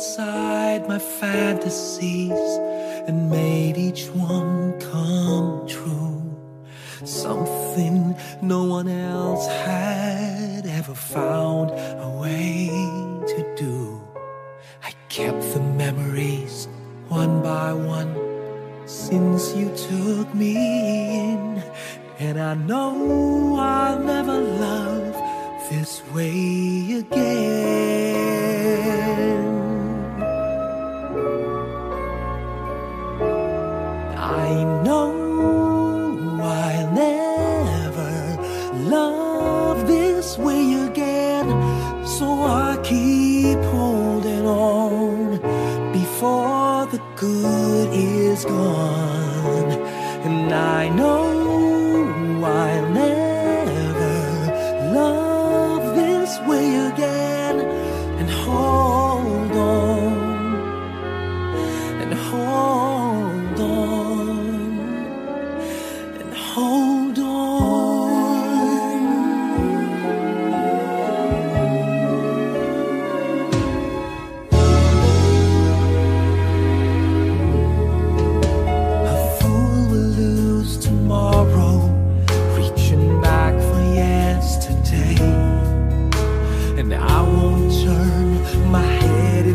inside my fantasies and made each one come true. Something no one else had ever found a way to do. I kept the memories one by one since you took me in. And I know I'll never love this way again. No, I'll never love this way again, so I keep holding on before the good is gone. And I know I'll never love this way again, and hold.